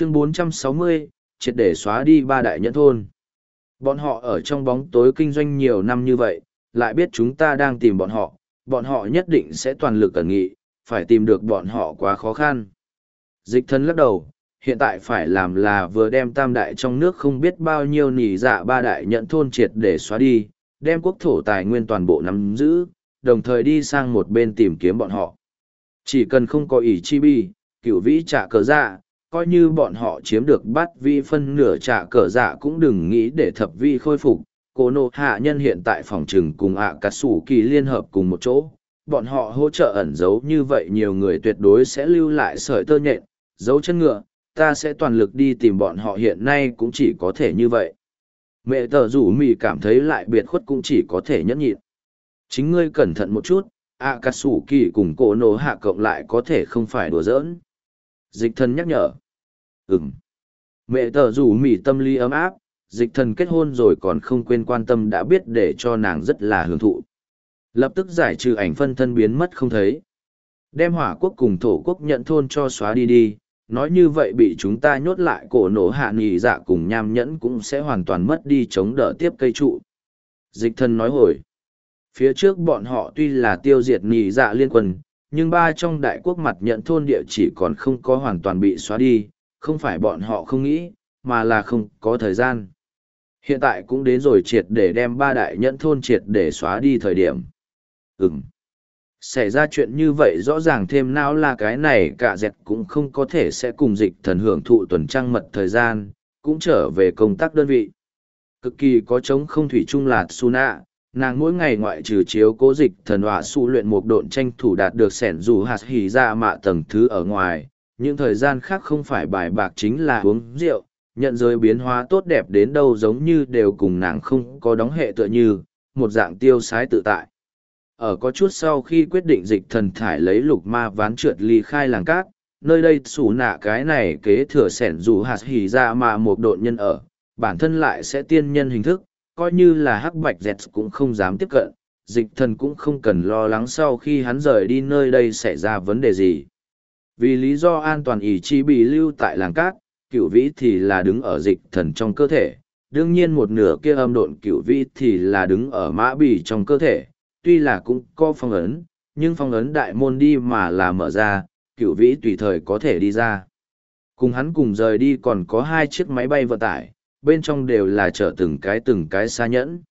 chương 460, triệt để xóa đi ba đại nhẫn thôn. Bọn họ ở trong bóng tối kinh doanh nhiều năm như vậy, lại biết chúng ta đang tìm bọn họ, bọn họ nhất định sẽ toàn lực cẩn nghị, phải tìm được bọn họ quá khó khăn. Dịch thân lắc đầu, hiện tại phải làm là vừa đem tam đại trong nước không biết bao nhiêu nỉ dạ ba đại nhận thôn triệt để xóa đi, đem quốc thổ tài nguyên toàn bộ nắm giữ, đồng thời đi sang một bên tìm kiếm bọn họ. Chỉ cần không có ỷ chi bi, cựu vĩ trả cờ dạ, coi như bọn họ chiếm được bắt vi phân nửa trả cờ dạ cũng đừng nghĩ để thập vi khôi phục. Cô nô hạ nhân hiện tại phòng trừng cùng ạ cà sủ kỳ liên hợp cùng một chỗ. Bọn họ hỗ trợ ẩn giấu như vậy nhiều người tuyệt đối sẽ lưu lại sợi tơ nhện, dấu chân ngựa, ta sẽ toàn lực đi tìm bọn họ hiện nay cũng chỉ có thể như vậy. Mẹ tờ rủ mì cảm thấy lại biệt khuất cũng chỉ có thể nhẫn nhịn. Chính ngươi cẩn thận một chút, ạ cà sủ kỳ cùng cổ nổ hạ cộng lại có thể không phải đùa giỡn. Dịch thần nhắc nhở. Ừm. Mẹ tờ rủ mỉ tâm lý ấm áp, dịch thần kết hôn rồi còn không quên quan tâm đã biết để cho nàng rất là hưởng thụ. Lập tức giải trừ ảnh phân thân biến mất không thấy. Đem hỏa quốc cùng thổ quốc nhận thôn cho xóa đi đi, nói như vậy bị chúng ta nhốt lại cổ nổ hạ nghỉ dạ cùng nham nhẫn cũng sẽ hoàn toàn mất đi chống đỡ tiếp cây trụ. Dịch thần nói hồi, phía trước bọn họ tuy là tiêu diệt nghỉ dạ liên quân, nhưng ba trong đại quốc mặt nhận thôn địa chỉ còn không có hoàn toàn bị xóa đi, không phải bọn họ không nghĩ, mà là không có thời gian. Hiện tại cũng đến rồi triệt để đem ba đại nhận thôn triệt để xóa đi thời điểm. Ừm xảy ra chuyện như vậy rõ ràng thêm não là cái này cả dẹt cũng không có thể sẽ cùng dịch thần hưởng thụ tuần trăng mật thời gian cũng trở về công tác đơn vị cực kỳ có chống không thủy chung là suna nàng mỗi ngày ngoại trừ chiếu cố dịch thần hỏa su luyện một độn tranh thủ đạt được sẻn dù hạt hỉ ra mạ tầng thứ ở ngoài, những thời gian khác không phải bài bạc chính là uống rượu, nhận giới biến hóa tốt đẹp đến đâu giống như đều cùng nàng không có đóng hệ tựa như, một dạng tiêu sái tự tại. Ở có chút sau khi quyết định dịch thần thải lấy lục ma ván trượt ly khai làng cát, nơi đây xù nạ cái này kế thừa sẻn dù hạt hỉ ra mà một độn nhân ở, bản thân lại sẽ tiên nhân hình thức coi như là hắc bạch dẹt cũng không dám tiếp cận dịch thần cũng không cần lo lắng sau khi hắn rời đi nơi đây xảy ra vấn đề gì vì lý do an toàn ý chí bị lưu tại làng cát cựu vĩ thì là đứng ở dịch thần trong cơ thể đương nhiên một nửa kia âm độn cựu vĩ thì là đứng ở mã bì trong cơ thể tuy là cũng có phong ấn, nhưng phong ấn đại môn đi mà là mở ra, cửu vĩ tùy thời có thể đi ra. Cùng hắn cùng rời đi còn có hai chiếc máy bay vận tải, bên trong đều là chở từng cái từng cái xa nhẫn.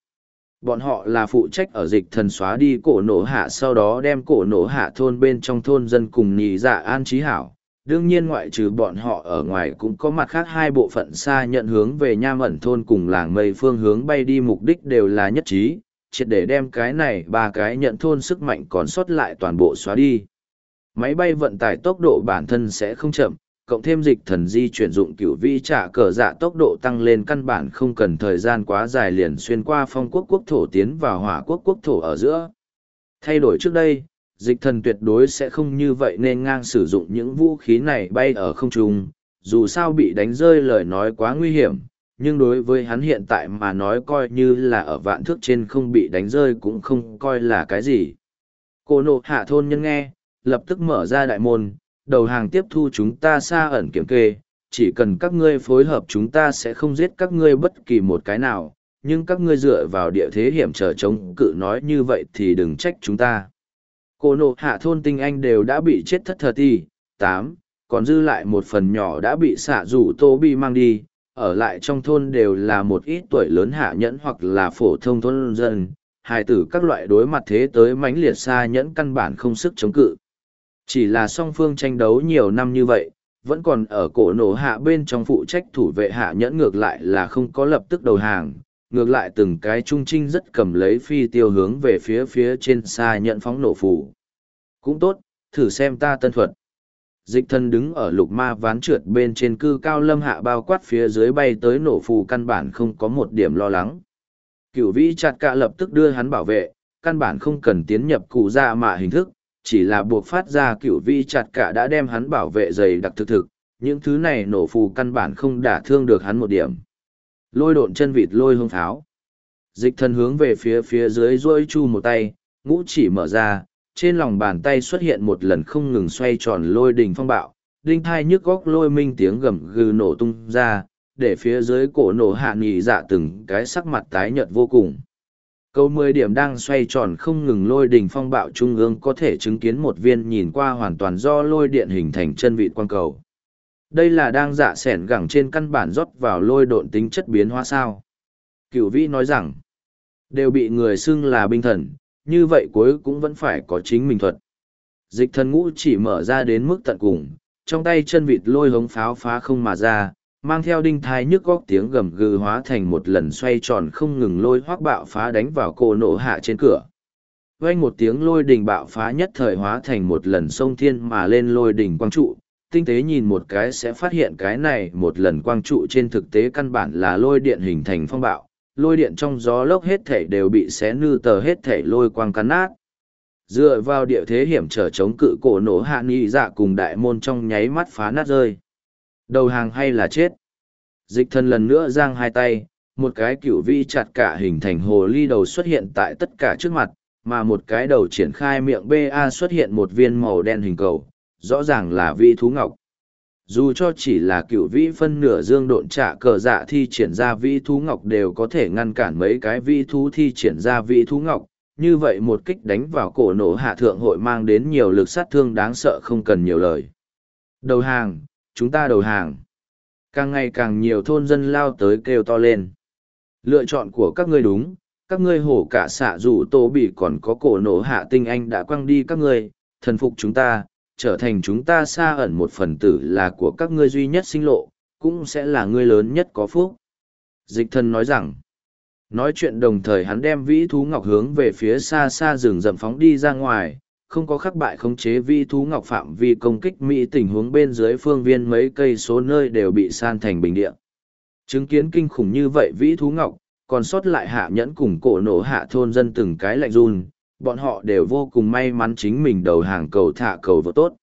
Bọn họ là phụ trách ở dịch thần xóa đi cổ nổ hạ sau đó đem cổ nổ hạ thôn bên trong thôn dân cùng nhị dạ an trí hảo. Đương nhiên ngoại trừ bọn họ ở ngoài cũng có mặt khác hai bộ phận xa nhận hướng về nham ẩn thôn cùng làng mây phương hướng bay đi mục đích đều là nhất trí, triệt để đem cái này ba cái nhận thôn sức mạnh còn sót lại toàn bộ xóa đi. Máy bay vận tải tốc độ bản thân sẽ không chậm, cộng thêm dịch thần di chuyển dụng cửu vi trả cờ dạ tốc độ tăng lên căn bản không cần thời gian quá dài liền xuyên qua phong quốc quốc thổ tiến vào hỏa quốc quốc thổ ở giữa. Thay đổi trước đây, dịch thần tuyệt đối sẽ không như vậy nên ngang sử dụng những vũ khí này bay ở không trung, dù sao bị đánh rơi lời nói quá nguy hiểm, nhưng đối với hắn hiện tại mà nói coi như là ở vạn thước trên không bị đánh rơi cũng không coi là cái gì. Cô nộ hạ thôn nhân nghe, lập tức mở ra đại môn, đầu hàng tiếp thu chúng ta xa ẩn kiểm kê, chỉ cần các ngươi phối hợp chúng ta sẽ không giết các ngươi bất kỳ một cái nào, nhưng các ngươi dựa vào địa thế hiểm trở chống cự nói như vậy thì đừng trách chúng ta. Cô nộ hạ thôn tinh anh đều đã bị chết thất thờ ti, tám, còn dư lại một phần nhỏ đã bị xạ rủ tô bị mang đi, ở lại trong thôn đều là một ít tuổi lớn hạ nhẫn hoặc là phổ thông thôn dân, hài tử các loại đối mặt thế tới mãnh liệt xa nhẫn căn bản không sức chống cự. Chỉ là song phương tranh đấu nhiều năm như vậy, vẫn còn ở cổ nổ hạ bên trong phụ trách thủ vệ hạ nhẫn ngược lại là không có lập tức đầu hàng, ngược lại từng cái trung trinh rất cầm lấy phi tiêu hướng về phía phía trên xa nhận phóng nổ phủ. Cũng tốt, thử xem ta tân thuật dịch thân đứng ở lục ma ván trượt bên trên cư cao lâm hạ bao quát phía dưới bay tới nổ phù căn bản không có một điểm lo lắng cựu vĩ chặt cạ lập tức đưa hắn bảo vệ căn bản không cần tiến nhập cụ ra mạ hình thức chỉ là buộc phát ra cựu vi chặt cả đã đem hắn bảo vệ dày đặc thực thực những thứ này nổ phù căn bản không đả thương được hắn một điểm lôi độn chân vịt lôi hương pháo dịch thần hướng về phía phía dưới dôi chu một tay ngũ chỉ mở ra trên lòng bàn tay xuất hiện một lần không ngừng xoay tròn lôi đình phong bạo, đinh thai nhức góc lôi minh tiếng gầm gừ nổ tung ra, để phía dưới cổ nổ hạ nghỉ dạ từng cái sắc mặt tái nhợt vô cùng. Câu mười điểm đang xoay tròn không ngừng lôi đỉnh phong bạo trung ương có thể chứng kiến một viên nhìn qua hoàn toàn do lôi điện hình thành chân vị quang cầu. Đây là đang dạ sẻn gẳng trên căn bản rót vào lôi độn tính chất biến hóa sao. Cửu vĩ nói rằng, đều bị người xưng là binh thần, như vậy cuối cũng vẫn phải có chính mình thuật. Dịch thần ngũ chỉ mở ra đến mức tận cùng, trong tay chân vịt lôi hống pháo phá không mà ra, mang theo đinh thai nhức góc tiếng gầm gừ hóa thành một lần xoay tròn không ngừng lôi hoác bạo phá đánh vào cô nổ hạ trên cửa. Vang một tiếng lôi đình bạo phá nhất thời hóa thành một lần sông thiên mà lên lôi đình quang trụ, tinh tế nhìn một cái sẽ phát hiện cái này một lần quang trụ trên thực tế căn bản là lôi điện hình thành phong bạo, lôi điện trong gió lốc hết thể đều bị xé nư tờ hết thể lôi quang cắn nát. Dựa vào địa thế hiểm trở chống cự cổ nổ hạ nghị dạ cùng đại môn trong nháy mắt phá nát rơi. Đầu hàng hay là chết? Dịch thần lần nữa giang hai tay, một cái cửu vi chặt cả hình thành hồ ly đầu xuất hiện tại tất cả trước mặt, mà một cái đầu triển khai miệng BA xuất hiện một viên màu đen hình cầu, rõ ràng là vi thú ngọc. Dù cho chỉ là cựu vĩ phân nửa dương độn trả cờ dạ thi triển ra vi thú ngọc đều có thể ngăn cản mấy cái vi thú thi triển ra vi thú ngọc, như vậy một kích đánh vào cổ nổ hạ thượng hội mang đến nhiều lực sát thương đáng sợ không cần nhiều lời. Đầu hàng, chúng ta đầu hàng. Càng ngày càng nhiều thôn dân lao tới kêu to lên. Lựa chọn của các ngươi đúng, các ngươi hổ cả xạ dù tô bị còn có cổ nổ hạ tinh anh đã quăng đi các ngươi, thần phục chúng ta, trở thành chúng ta xa ẩn một phần tử là của các ngươi duy nhất sinh lộ, cũng sẽ là ngươi lớn nhất có phúc. Dịch thần nói rằng, nói chuyện đồng thời hắn đem vĩ thú ngọc hướng về phía xa xa rừng rậm phóng đi ra ngoài, không có khắc bại khống chế vĩ thú ngọc phạm vi công kích Mỹ tình huống bên dưới phương viên mấy cây số nơi đều bị san thành bình địa. Chứng kiến kinh khủng như vậy vĩ thú ngọc, còn sót lại hạ nhẫn cùng cổ nổ hạ thôn dân từng cái lạnh run, bọn họ đều vô cùng may mắn chính mình đầu hàng cầu thả cầu vô tốt.